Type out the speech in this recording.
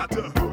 matter.